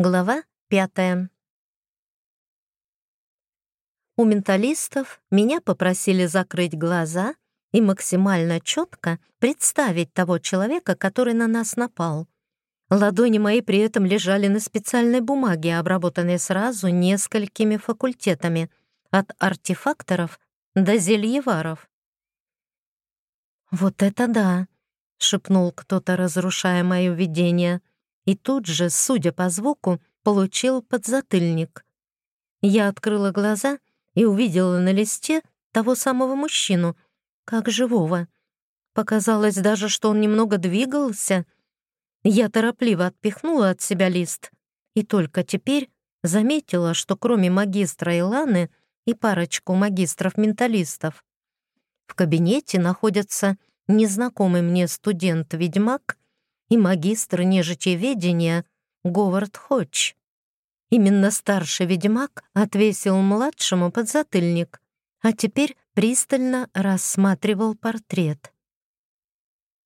Глава пятая. У менталистов меня попросили закрыть глаза и максимально четко представить того человека, который на нас напал. Ладони мои при этом лежали на специальной бумаге, обработанной сразу несколькими факультетами, от артефакторов до зельеваров. «Вот это да!» — шепнул кто-то, разрушая мое видение — и тут же, судя по звуку, получил подзатыльник. Я открыла глаза и увидела на листе того самого мужчину, как живого. Показалось даже, что он немного двигался. Я торопливо отпихнула от себя лист и только теперь заметила, что кроме магистра Иланы и парочку магистров-менталистов, в кабинете находятся незнакомый мне студент-ведьмак и магистр нежитеведения Говард Ходж. Именно старший ведьмак отвесил младшему подзатыльник, а теперь пристально рассматривал портрет.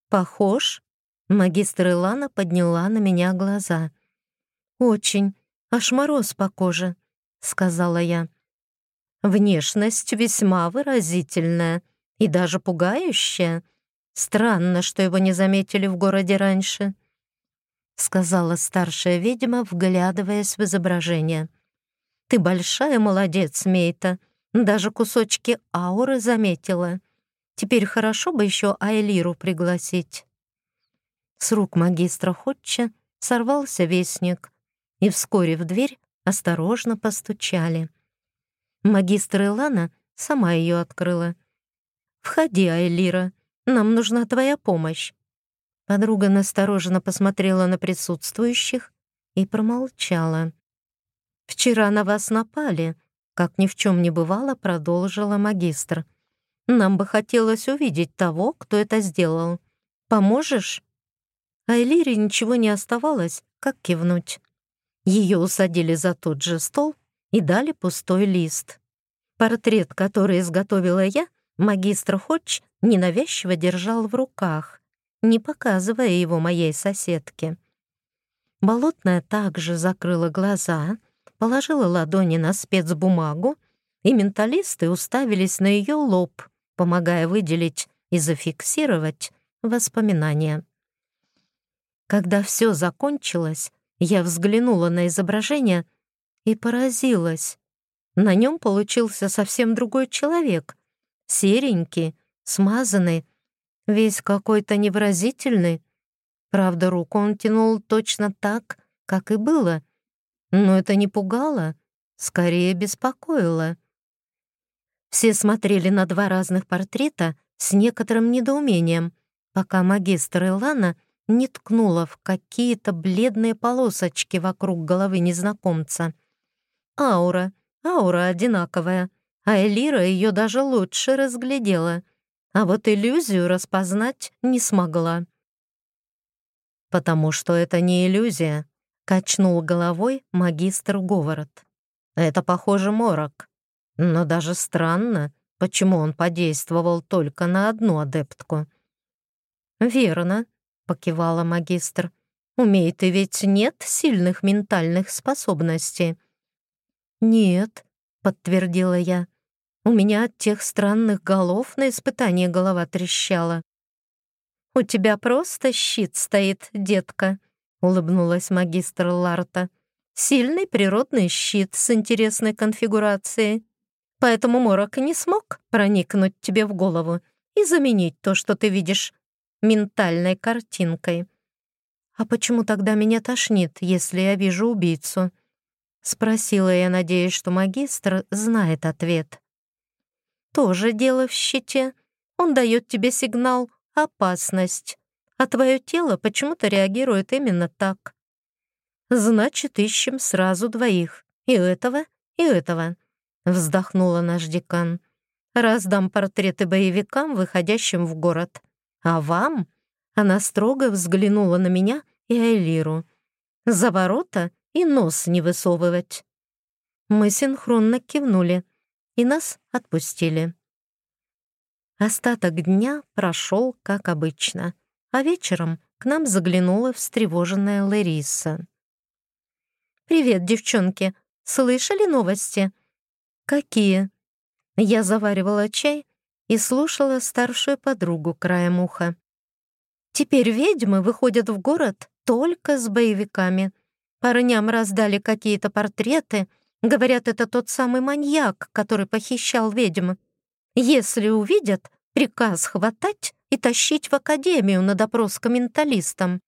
«Похож?» — магистр Илана подняла на меня глаза. «Очень, аж мороз по коже», — сказала я. «Внешность весьма выразительная и даже пугающая», Странно, что его не заметили в городе раньше», — сказала старшая ведьма, вглядываясь в изображение. «Ты большая молодец, Мейта. Даже кусочки ауры заметила. Теперь хорошо бы еще Айлиру пригласить». С рук магистра Ходча сорвался вестник, и вскоре в дверь осторожно постучали. Магистр Илана сама ее открыла. «Входи, Айлира», нам нужна твоя помощь». Подруга настороженно посмотрела на присутствующих и промолчала. «Вчера на вас напали», — как ни в чем не бывало, продолжила магистр. «Нам бы хотелось увидеть того, кто это сделал. Поможешь?» А ничего не оставалось, как кивнуть. Ее усадили за тот же стол и дали пустой лист. Портрет, который изготовила я, магистр Ходж ненавязчиво держал в руках, не показывая его моей соседке. Болотная также закрыла глаза, положила ладони на спецбумагу, и менталисты уставились на ее лоб, помогая выделить и зафиксировать воспоминания. Когда все закончилось, я взглянула на изображение и поразилась. На нем получился совсем другой человек, серенький, смазанный, весь какой-то невыразительный. Правда, руку он тянул точно так, как и было, но это не пугало, скорее беспокоило. Все смотрели на два разных портрета с некоторым недоумением, пока магистр Илана не ткнула в какие-то бледные полосочки вокруг головы незнакомца. Аура, аура одинаковая, а Элира ее даже лучше разглядела а вот иллюзию распознать не смогла. «Потому что это не иллюзия», — качнул головой магистр Говорот. «Это, похоже, морок. Но даже странно, почему он подействовал только на одну адептку». «Верно», — покивала магистр. «Умеет и ведь нет сильных ментальных способностей». «Нет», — подтвердила я. У меня от тех странных голов на испытание голова трещала. «У тебя просто щит стоит, детка», — улыбнулась магистр Ларта. «Сильный природный щит с интересной конфигурацией. Поэтому морок не смог проникнуть тебе в голову и заменить то, что ты видишь, ментальной картинкой». «А почему тогда меня тошнит, если я вижу убийцу?» — спросила я, надеясь, что магистр знает ответ тоже дело в щите. Он дает тебе сигнал «опасность», а твое тело почему-то реагирует именно так. Значит, ищем сразу двоих. И этого, и этого. Вздохнула наш декан. Раздам портреты боевикам, выходящим в город. А вам? Она строго взглянула на меня и Айлиру. За ворота и нос не высовывать. Мы синхронно кивнули и нас отпустили. Остаток дня прошел как обычно, а вечером к нам заглянула встревоженная Лариса. «Привет, девчонки! Слышали новости?» «Какие?» Я заваривала чай и слушала старшую подругу краем уха. «Теперь ведьмы выходят в город только с боевиками. Парням раздали какие-то портреты. Говорят, это тот самый маньяк, который похищал ведьм. Если увидят, приказ хватать и тащить в академию на допрос к менталистам».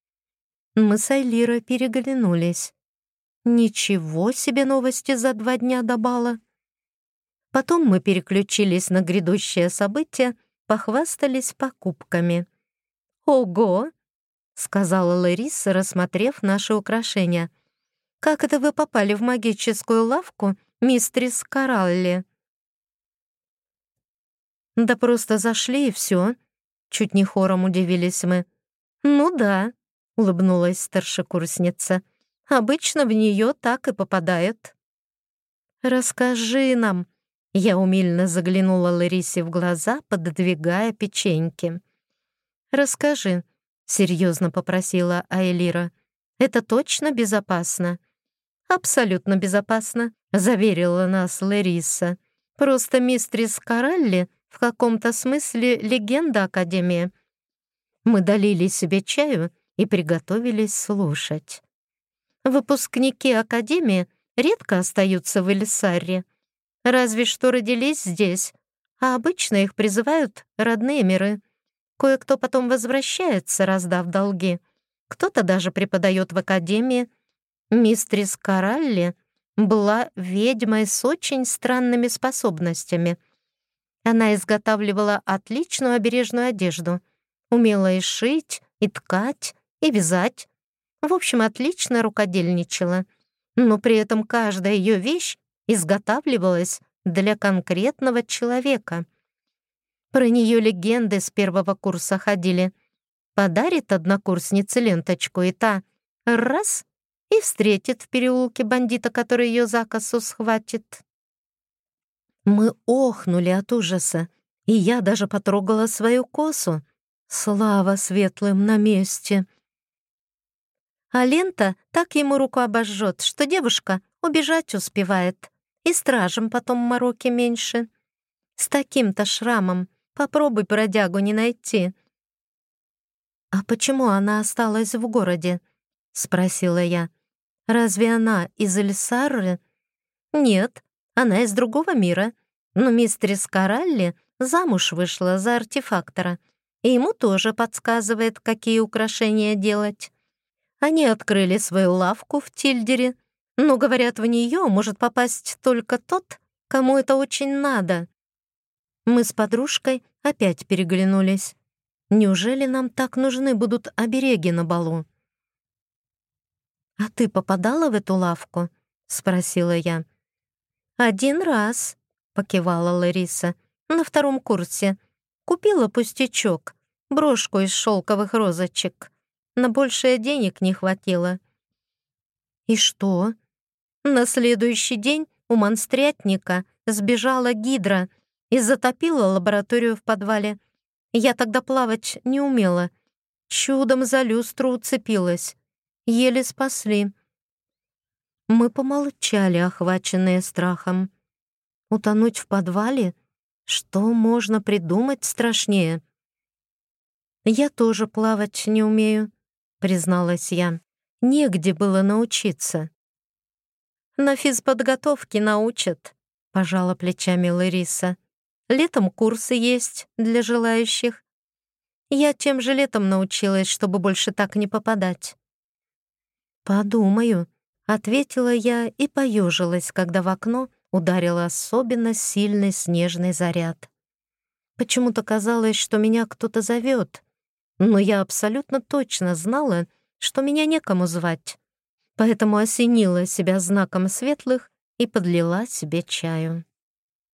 Мы с Айлирой переглянулись. Ничего себе новости за два дня до бала. Потом мы переключились на грядущее событие, похвастались покупками. «Ого!» — сказала Лариса, рассмотрев наши украшения. «Как это вы попали в магическую лавку, мистрис Каралли?» «Да просто зашли и все», — чуть не хором удивились мы. «Ну да», — улыбнулась старшекурсница. «Обычно в нее так и попадает». «Расскажи нам», я умильно заглянула Ларисе в глаза, пододвигая печеньки. «Расскажи», — серьезно попросила Айлира. «Это точно безопасно?» «Абсолютно безопасно», — заверила нас Лариса. «Просто мистрис Каралли в каком-то смысле легенда Академии». Мы долили себе чаю и приготовились слушать. Выпускники Академии редко остаются в Элисарре, Разве что родились здесь, а обычно их призывают родные миры. Кое-кто потом возвращается, раздав долги. Кто-то даже преподает в академии. Мистрис Каралли была ведьмой с очень странными способностями. Она изготавливала отличную обережную одежду, умела и шить, и ткать, и вязать. В общем, отлично рукодельничала. Но при этом каждая ее вещь изготавливалась для конкретного человека. Про нее легенды с первого курса ходили. Подарит однокурснице ленточку, и та — раз — и встретит в переулке бандита, который ее за косу схватит. Мы охнули от ужаса, и я даже потрогала свою косу. Слава светлым на месте. А лента так ему руку обожжет, что девушка убежать успевает и стражем потом мороки меньше. С таким-то шрамом попробуй бродягу не найти». «А почему она осталась в городе?» — спросила я. «Разве она из Эльсары?» «Нет, она из другого мира. Но мистерис Каралли замуж вышла за артефактора, и ему тоже подсказывает, какие украшения делать. Они открыли свою лавку в Тильдере, но, говорят, в нее может попасть только тот, кому это очень надо. Мы с подружкой опять переглянулись. Неужели нам так нужны будут обереги на балу? «А ты попадала в эту лавку?» — спросила я. «Один раз», — покивала Лариса, — «на втором курсе. Купила пустячок, брошку из шелковых розочек. На большее денег не хватило». «И что?» На следующий день у монстрятника сбежала гидра и затопила лабораторию в подвале. Я тогда плавать не умела. Чудом за люстру уцепилась. Еле спасли. Мы помолчали, охваченные страхом. Утонуть в подвале? Что можно придумать страшнее? «Я тоже плавать не умею», — призналась я. «Негде было научиться». «На физподготовке научат», — пожала плечами Лариса. «Летом курсы есть для желающих. Я тем же летом научилась, чтобы больше так не попадать». «Подумаю», — ответила я и поежилась, когда в окно ударил особенно сильный снежный заряд. Почему-то казалось, что меня кто-то зовет, но я абсолютно точно знала, что меня некому звать поэтому осенила себя знаком светлых и подлила себе чаю.